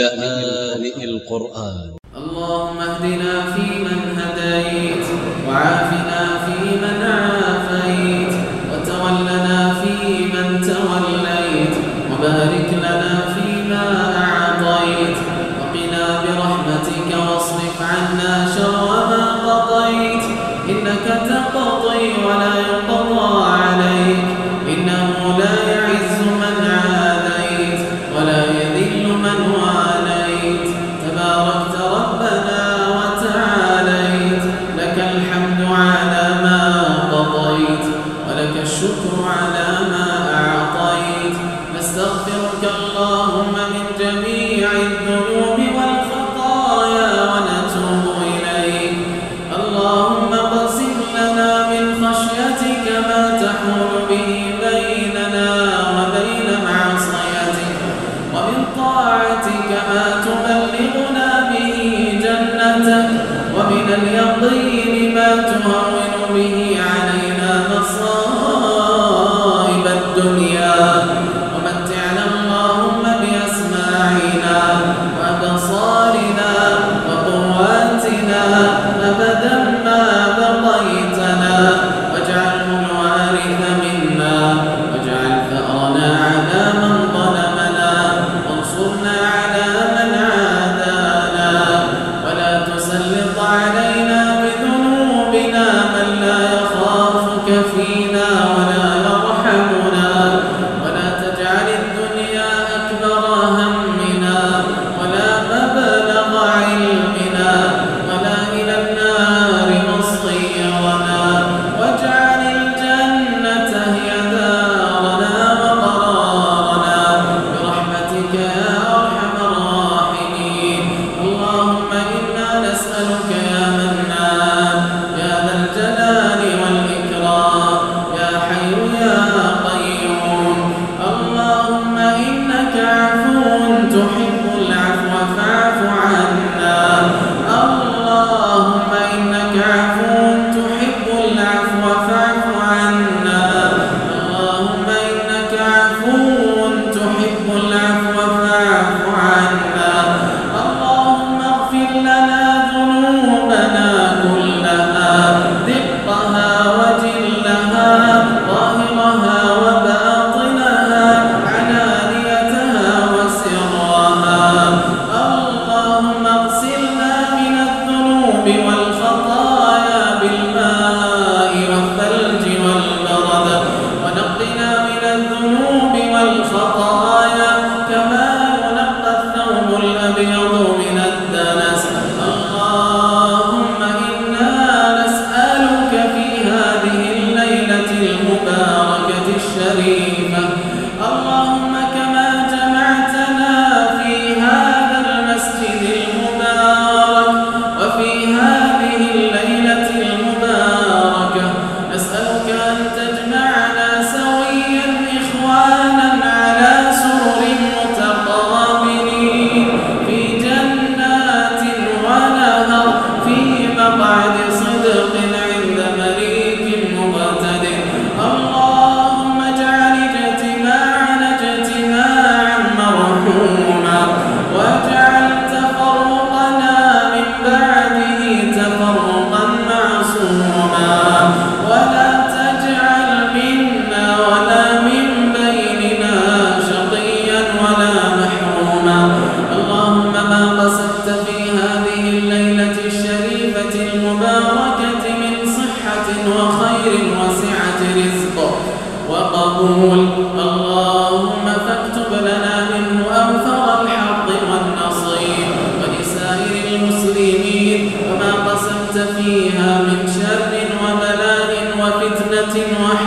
لآن القرآن. اللهم اهدنا فيمن اللهم وفتنة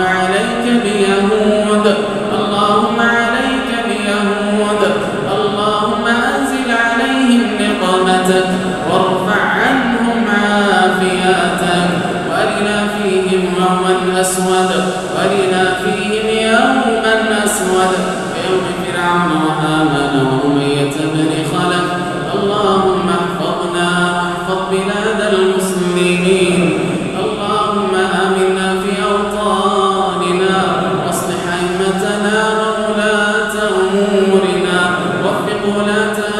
عليك بيهود. اللهم عليك بيهود. اللهم أنزل عليهم نقمتك. وارفع عنهم عافياتك ولنا فيهم يوما أسود. ولنا فيهم يوما أسود. يوم فرعون وهامان ومية من خلق اللهم احفظنا واحفظ بلاد المسلمين. أمورنا ووفق ولاتنا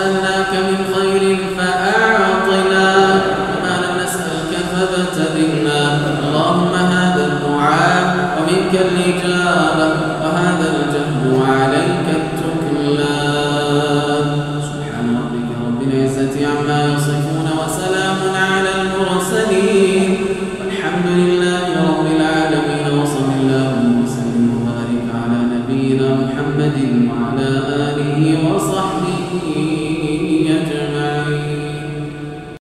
برعزة عما يصفون